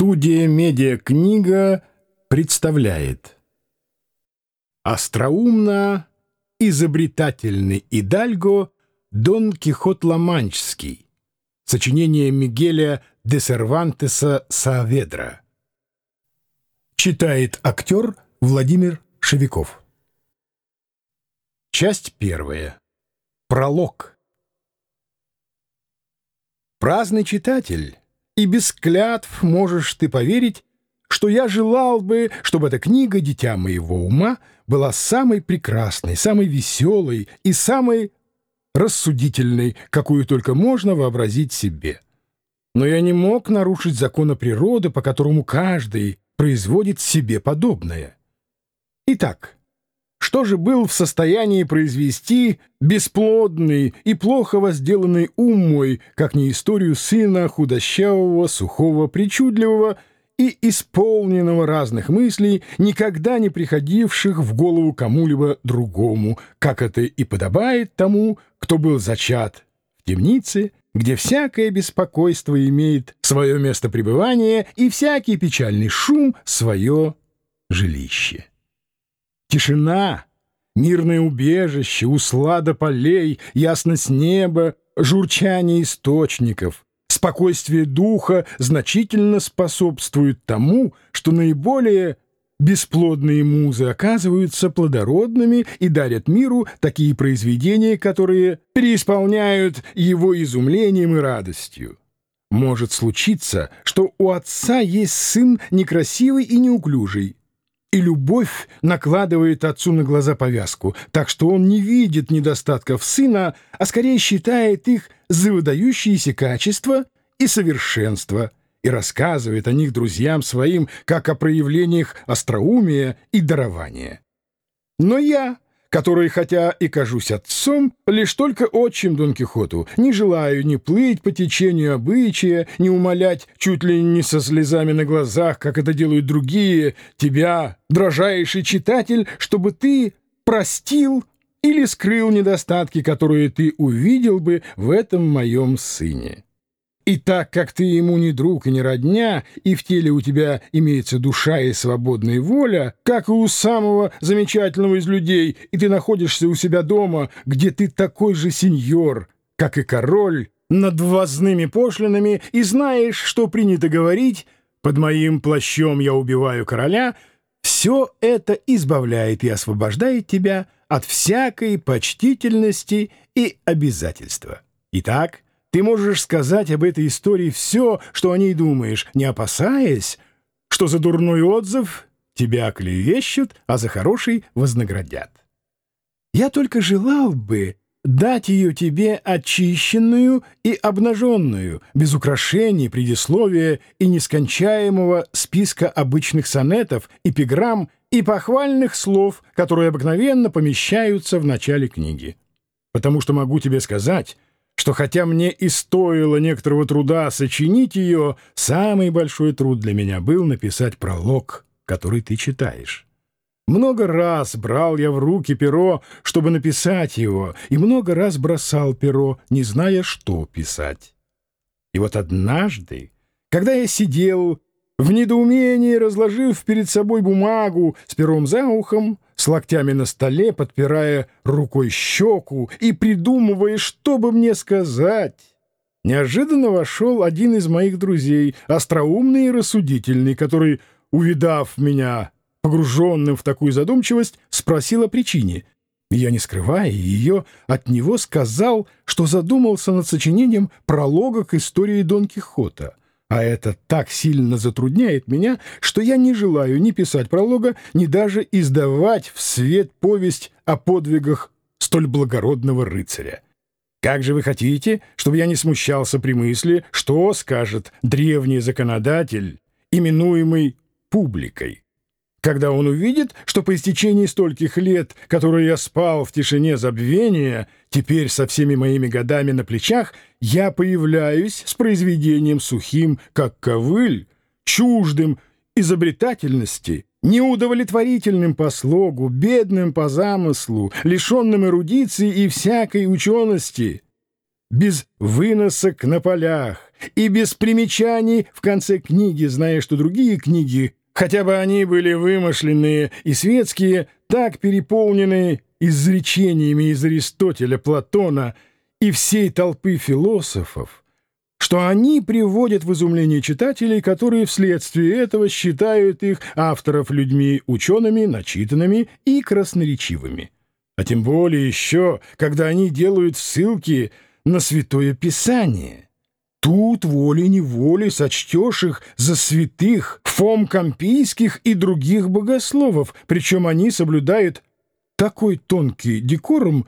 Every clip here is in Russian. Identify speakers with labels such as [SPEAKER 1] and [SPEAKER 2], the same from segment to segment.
[SPEAKER 1] Студия «Медиакнига» представляет. Остроумно изобретательный Идальго Дон Кихот Ламанчский Сочинение Мигеля де Сервантеса Сааведра Читает актер Владимир Шевиков Часть первая. Пролог. Праздный читатель и без клятв можешь ты поверить, что я желал бы, чтобы эта книга «Дитя моего ума» была самой прекрасной, самой веселой и самой рассудительной, какую только можно вообразить себе. Но я не мог нарушить закона природы, по которому каждый производит себе подобное. Итак, что же был в состоянии произвести бесплодный и плохо возделанный ум мой, как не историю сына худощавого, сухого, причудливого и исполненного разных мыслей, никогда не приходивших в голову кому-либо другому, как это и подобает тому, кто был зачат в темнице, где всякое беспокойство имеет свое место пребывания и всякий печальный шум свое жилище. Тишина, мирное убежище, услада полей, ясность неба, журчание источников, спокойствие духа значительно способствуют тому, что наиболее бесплодные музы оказываются плодородными и дарят миру такие произведения, которые переисполняют его изумлением и радостью. Может случиться, что у отца есть сын некрасивый и неуклюжий, и любовь накладывает отцу на глаза повязку, так что он не видит недостатков сына, а скорее считает их за выдающиеся качества и совершенство и рассказывает о них друзьям своим, как о проявлениях остроумия и дарования. Но я который, хотя и кажусь отцом, лишь только отчим Дон Кихоту, не желаю ни плыть по течению обычая, ни умолять чуть ли не со слезами на глазах, как это делают другие, тебя, дрожайший читатель, чтобы ты простил или скрыл недостатки, которые ты увидел бы в этом моем сыне. И так как ты ему не друг и не родня, и в теле у тебя имеется душа и свободная воля, как и у самого замечательного из людей, и ты находишься у себя дома, где ты такой же сеньор, как и король, над ввозными пошлинами, и знаешь, что принято говорить «под моим плащом я убиваю короля», все это избавляет и освобождает тебя от всякой почтительности и обязательства. Итак, ты можешь сказать об этой истории все, что о ней думаешь, не опасаясь, что за дурной отзыв тебя клевещут, а за хороший вознаградят. Я только желал бы дать ее тебе очищенную и обнаженную, без украшений, предисловия и нескончаемого списка обычных сонетов, эпиграмм и похвальных слов, которые обыкновенно помещаются в начале книги. Потому что могу тебе сказать что хотя мне и стоило некоторого труда сочинить ее, самый большой труд для меня был написать пролог, который ты читаешь. Много раз брал я в руки перо, чтобы написать его, и много раз бросал перо, не зная, что писать. И вот однажды, когда я сидел в недоумении, разложив перед собой бумагу с пером за ухом, с локтями на столе, подпирая рукой щеку и придумывая, что бы мне сказать. Неожиданно вошел один из моих друзей, остроумный и рассудительный, который, увидав меня погруженным в такую задумчивость, спросил о причине. Я, не скрывая ее, от него сказал, что задумался над сочинением пролога к истории Дон Кихота — а это так сильно затрудняет меня, что я не желаю ни писать пролога, ни даже издавать в свет повесть о подвигах столь благородного рыцаря. Как же вы хотите, чтобы я не смущался при мысли, что скажет древний законодатель, именуемый публикой? Когда он увидит, что по истечении стольких лет, которые я спал в тишине забвения, теперь со всеми моими годами на плечах, я появляюсь с произведением сухим, как ковыль, чуждым изобретательности, неудовлетворительным по слогу, бедным по замыслу, лишенным эрудиции и всякой учености. без выносок на полях и без примечаний в конце книги, зная, что другие книги, хотя бы они были вымышленные и светские, так переполнены изречениями из Аристотеля, Платона и всей толпы философов, что они приводят в изумление читателей, которые вследствие этого считают их авторов людьми учеными, начитанными и красноречивыми. А тем более еще, когда они делают ссылки на Святое Писание. Тут волей-неволей сочтешь их за святых, фом компийских и других богословов, причем они соблюдают такой тонкий декорум,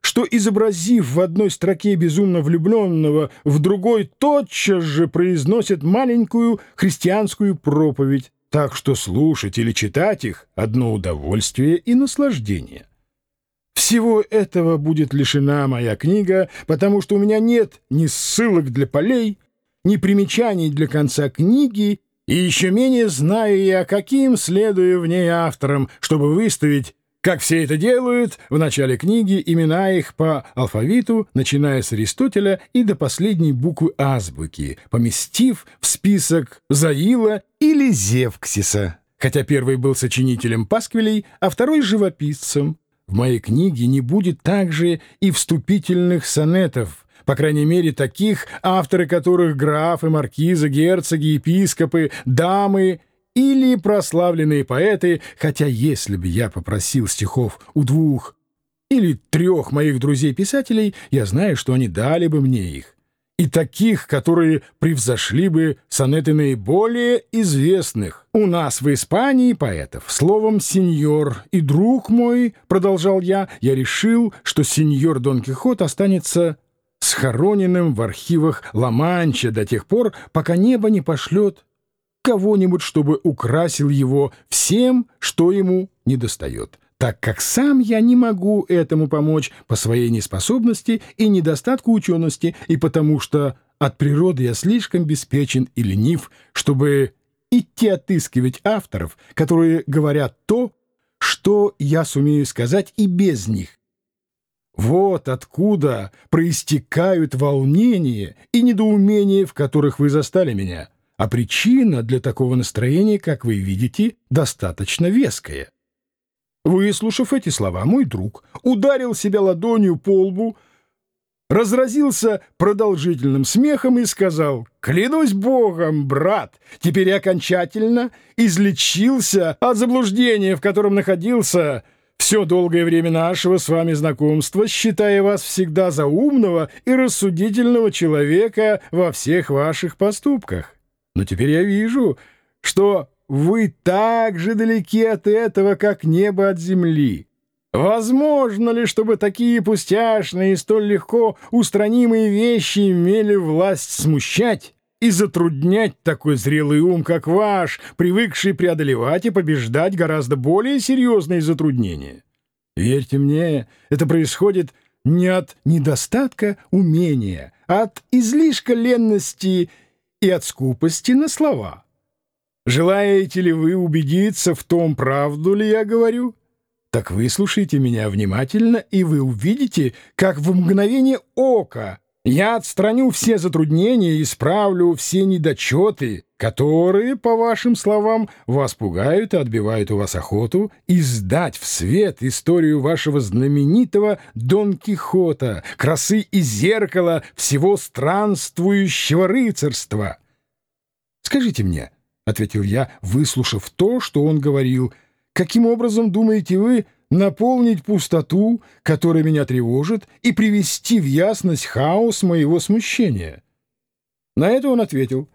[SPEAKER 1] что, изобразив в одной строке безумно влюбленного, в другой тотчас же произносят маленькую христианскую проповедь, так что слушать или читать их — одно удовольствие и наслаждение. Всего этого будет лишена моя книга, потому что у меня нет ни ссылок для полей, ни примечаний для конца книги, и еще менее знаю я, каким следую в ней авторам, чтобы выставить как все это делают, в начале книги имена их по алфавиту, начиная с Аристотеля и до последней буквы азбуки, поместив в список Заила или Зевксиса, хотя первый был сочинителем пасквилей, а второй — живописцем. В моей книге не будет также и вступительных сонетов, по крайней мере, таких, авторы которых графы, маркизы, герцоги, епископы, дамы или прославленные поэты, хотя если бы я попросил стихов у двух или трех моих друзей-писателей, я знаю, что они дали бы мне их. И таких, которые превзошли бы сонеты наиболее известных у нас в Испании поэтов. Словом, сеньор и друг мой, — продолжал я, — я решил, что сеньор Дон Кихот останется схороненным в архивах Ла-Манча до тех пор, пока небо не пошлет кого-нибудь, чтобы украсил его всем, что ему недостает, так как сам я не могу этому помочь по своей неспособности и недостатку учености, и потому что от природы я слишком беспечен и ленив, чтобы идти отыскивать авторов, которые говорят то, что я сумею сказать и без них. Вот откуда проистекают волнения и недоумения, в которых вы застали меня а причина для такого настроения, как вы видите, достаточно веская. Выслушав эти слова, мой друг ударил себя ладонью по лбу, разразился продолжительным смехом и сказал, «Клянусь Богом, брат, теперь я окончательно излечился от заблуждения, в котором находился все долгое время нашего с вами знакомства, считая вас всегда за умного и рассудительного человека во всех ваших поступках. Но теперь я вижу, что вы так же далеки от этого, как небо от земли. Возможно ли, чтобы такие пустяшные и столь легко устранимые вещи имели власть смущать и затруднять такой зрелый ум, как ваш, привыкший преодолевать и побеждать гораздо более серьезные затруднения? Верьте мне, это происходит не от недостатка умения, а от излишка ленности и от скупости на слова. Желаете ли вы убедиться в том, правду ли я говорю? Так выслушайте меня внимательно, и вы увидите, как в мгновение ока я отстраню все затруднения и исправлю все недочеты, которые, по вашим словам, вас пугают и отбивают у вас охоту издать в свет историю вашего знаменитого Дон Кихота, красы и зеркала всего странствующего рыцарства. «Скажите мне», — ответил я, выслушав то, что он говорил, — «каким образом думаете вы наполнить пустоту, которая меня тревожит, и привести в ясность хаос моего смущения. На это он ответил,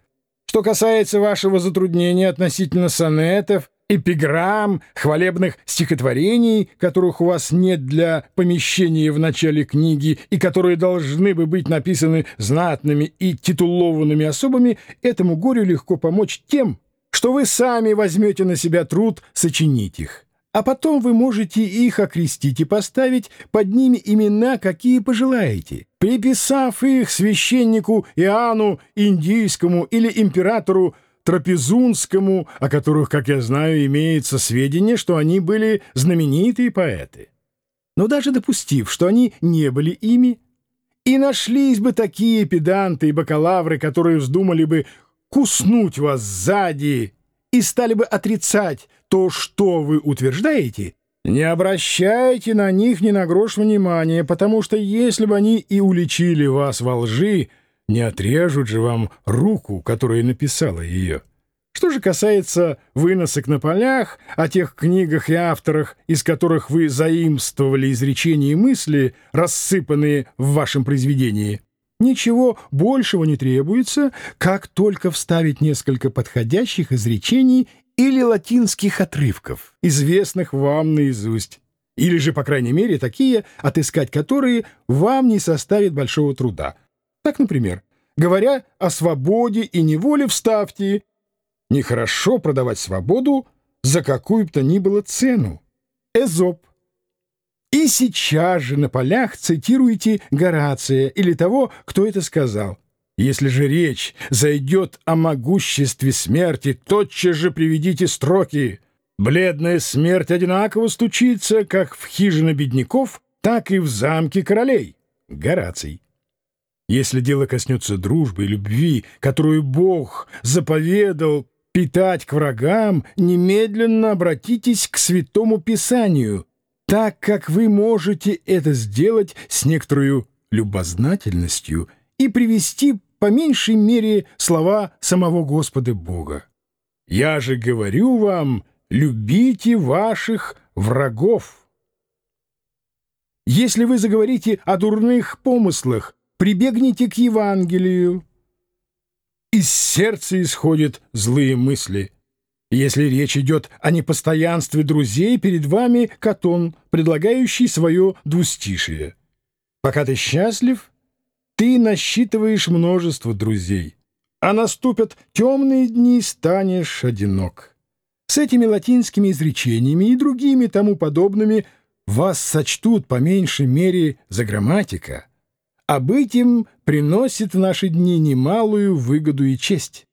[SPEAKER 1] что касается вашего затруднения относительно сонетов, эпиграмм, хвалебных стихотворений, которых у вас нет для помещения в начале книги и которые должны бы быть написаны знатными и титулованными особами, этому горю легко помочь тем, что вы сами возьмете на себя труд сочинить их а потом вы можете их окрестить и поставить под ними имена, какие пожелаете, приписав их священнику Иоанну Индийскому или императору Трапезунскому, о которых, как я знаю, имеется сведения, что они были знаменитые поэты. Но даже допустив, что они не были ими, И нашлись бы такие педанты и бакалавры, которые вздумали бы куснуть вас сзади и стали бы отрицать то, что вы утверждаете, не обращайте на них ни на грош внимания, потому что если бы они и уличили вас во лжи, не отрежут же вам руку, которая написала ее. Что же касается выносок на полях, о тех книгах и авторах, из которых вы заимствовали изречения и мысли, рассыпанные в вашем произведении, ничего большего не требуется, как только вставить несколько подходящих изречений или латинских отрывков, известных вам наизусть, или же, по крайней мере, такие, отыскать которые вам не составит большого труда. Так, например, говоря о свободе и неволе, вставьте Нехорошо продавать свободу за какую бы то ни было цену. Эзоп. И сейчас же на полях цитируйте Горация или того, кто это сказал. Если же речь зайдет о могуществе смерти, тотчас же приведите строки. Бледная смерть одинаково стучится как в хижины бедняков, так и в замке королей. Гораций. Если дело коснется дружбы и любви, которую Бог заповедал питать к врагам, немедленно обратитесь к Святому Писанию, так как вы можете это сделать с некоторой любознательностью и привести по меньшей мере слова самого Господа Бога. «Я же говорю вам, любите ваших врагов». Если вы заговорите о дурных помыслах, прибегните к Евангелию. Из сердца исходят злые мысли. Если речь идет о непостоянстве друзей, перед вами Катон, предлагающий свое двустишие. Пока ты счастлив, ты насчитываешь множество друзей, а наступят темные дни, станешь одинок. С этими латинскими изречениями и другими тому подобными вас сочтут по меньшей мере за грамматика — а быть им приносит в наши дни немалую выгоду и честь.